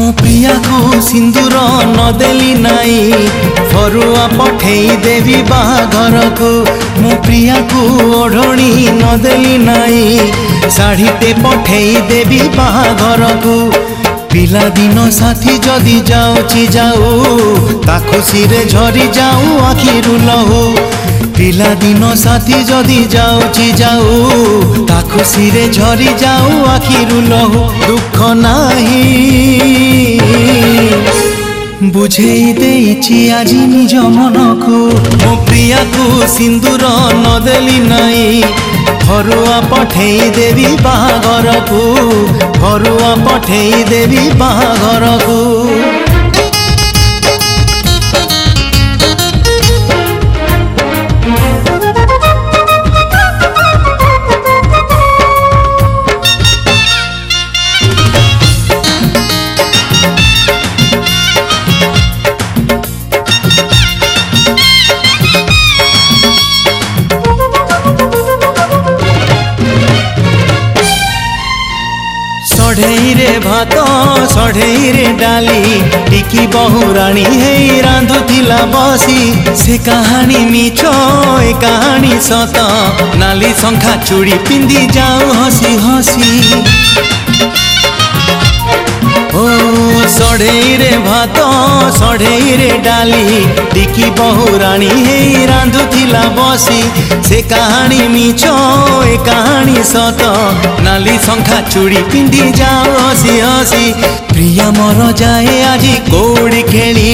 ମୋ ପ୍ରିୟାକୁ ସିନ୍ଦୁର ନ ଦେଲି ନାଇଁ ଫରୁଆ ପଠେଇ ଦେବି ବାହାଘରକୁ ମୋ ପ୍ରିୟାକୁ ଓଢ଼ଣୀ ନ ଦେଲି ନାଇଁ ଶାଢ଼ୀଟେ ପଠେଇ ଦେବି ବାହାଘରକୁ ପିଲାଦିନ ସାଥୀ ଯଦି ଯାଉଛି ଯାଉ ତା ଖୁସିରେ ଝରି ଯାଉ ଆଖିରୁ ଲହୁ ପିଲାଦିନ ସାଥି ଯଦି ଯାଉଛି ଯାଉ ତା ଖୁସିରେ ଝରି ଯାଉ ଆଖିରୁ ଲହୁ ଦୁଃଖ ନାହିଁ বুঝেই দেইছি আজি নিজ মনকু মো প্রিয়াকু সিন্দুর নদেলি নাই ঘরুয়া পঠেই দেবি বাহাঘরকু ঘরুয়া পঠেই দেবি বাহাঘরকু রে ভাত সঢ়েইরে ডালি ଟିକି ବହୁରାଣୀ ହେଇ ରାନ୍ଧୁଥିଲା ବସି ସେ କାହାଣୀ ମିଛ ଏ କାହାଣୀ ସତ ନାଲି ଶଙ୍ଖା ଚୁଡ଼ି ପିନ୍ଧି ଯାଉ ହସି ହସି ସଢ଼େଇରେ ଭାତ ସଢ଼େଇରେ ଡାଲି ଟିକି ବହୁରାଣୀ ହେଇ ରାନ୍ଧୁଥିଲା ବସି ସେ କାହାଣୀ ମିଛ ଏ କାହାଣୀ ସତ ନାଲି ଶଙ୍ଖା ଚୁଡ଼ି ପିନ୍ଧି ଯାଉ ହସି ହସି ପ୍ରିୟା ମୋର ଯାଏ ଆଜି କୋଡ଼ି ଖେଳି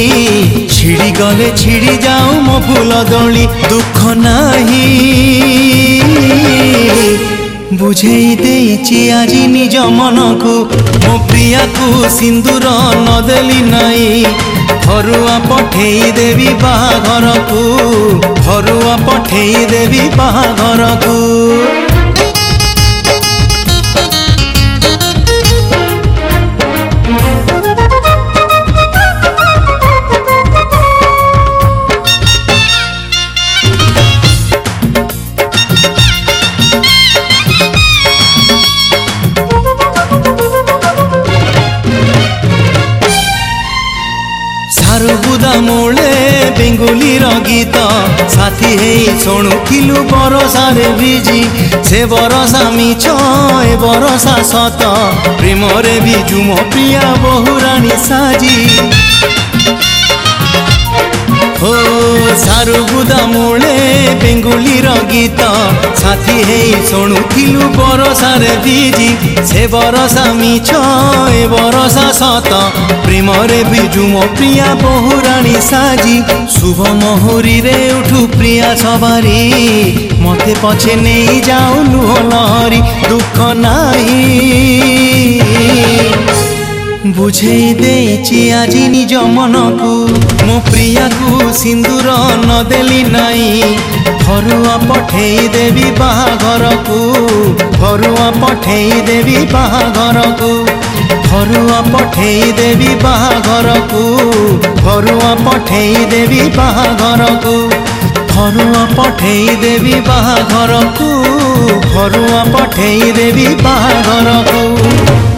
ଛିଡ଼ି ଗଲେ ଛିଡ଼ି ଯାଉ ମୋ ଫୁଲ ଦୋଳି ଦୁଃଖ ନାହିଁ বুঝেই দেইছি আজি নিজ মনকু মো প্রিয়াকু সিন্দুর নদেলি নাই ঘরুয়া পঠেই দেবি বাঘরকু ঘরুয়া পঠেই দেবি বাঘরকু ঘরকু ମୁଣ୍ଡ ମୂଳେ ବେଙ୍ଗୁଲିର ଗୀତ ସାଥୀ ହେଇ ଶୁଣୁଥିଲୁ ବରସାରେ ଭିଜି ସେ ବରସା ମିଛ ଏ ବରସା ସତ ପ୍ରେମରେ ବିଜୁ ମୋ ପ୍ରିୟା ବହୁରାଣୀ ସାଜି ओ सारुगुदा मूले बेंगुली रगीत साथी है सुनुथिलु बरसारे बीजी से बरसा मीछ ए बरसा सत प्रेम रे बिजुम प्रिया बहुराणी साजी शुभ मोहरी रे उठु प्रिया सवारी मते पछे नहीं जाऊ लुहरी दुख नाही ବୁଝେଇ ଦେଇଛି ଆଜି ନିଜ ମନକୁ ମୋ ପ୍ରିୟାକୁ ସିନ୍ଦୁର ନ ଦେଲି ନାହିଁ ଘରୁଆ ପଠେଇ ଦେବି ବାହାଘରକୁ ଘରୁଆ ପଠେଇ ଦେବି ବାହାଘରକୁ ଘରୁଆ ପଠେଇ ଦେବି ବାହାଘରକୁ ଘରୁଆ ପଠେଇ ଦେବି ବାହାଘରକୁ ଘରୁଆ ପଠେଇ ଦେବି ବାହାଘରକୁ ଘରୁଆ ପଠେଇ ଦେବି ବାହାଘରକୁ